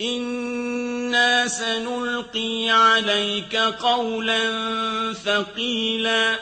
إِنَّا سَنُلْقِي عَلَيْكَ قَوْلًا ثَقِيلًا